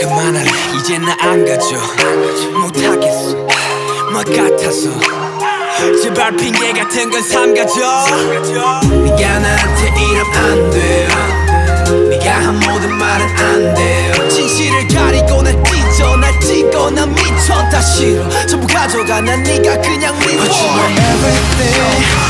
그만할래 이제 나 안 가져 못하겠어 뭐 같아서 제발 핑계 같은 건 삼가져 네가 나한테 이러면 안돼 네가 한 모든 말은 안돼 진실을 가리고 날 찢어 날 찢고 난 미쳐. 다 싫어 전부 가져가. 난 네가 그냥 미워. But you are everything,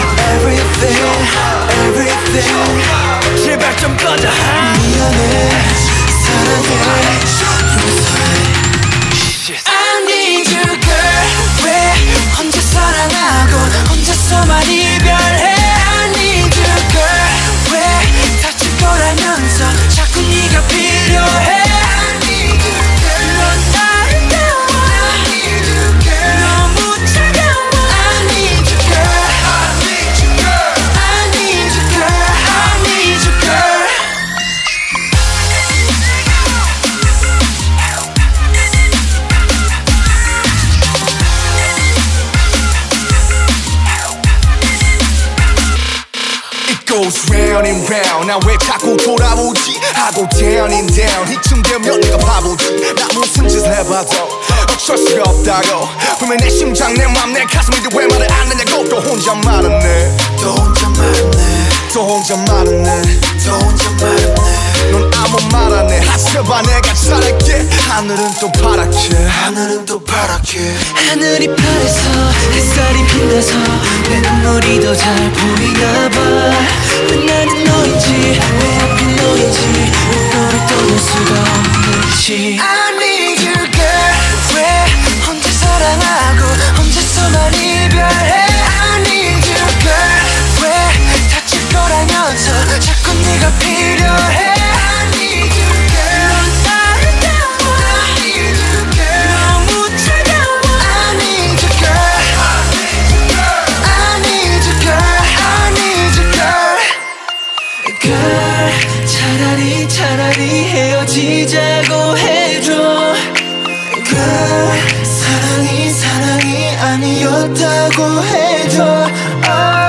goes round and round. 나 왜 자꾸 돌아오지? 하고 down and down. 이쯤 되면 내가 바보지. 나 무슨 짓을 해봐도 어쩔 수가 없다고. 분명 내 심장 내 맘 내 가슴인데 왜 말을 안 하냐고. 또 혼자 말았네. 또 혼자 말았네. 또 혼자 말았네. 또 혼자 말았네. 넌 아무 말 안 해. 하셔봐 내가 잘할게. 하늘은 또 파랗게. 하늘은 또 하늘이 파래서 햇살이 빛나서 내 눈물이 더 잘 보이나 봐 차라리 헤어지자고 해줘 girl 사랑이 사랑이 아니었다고 해줘 oh.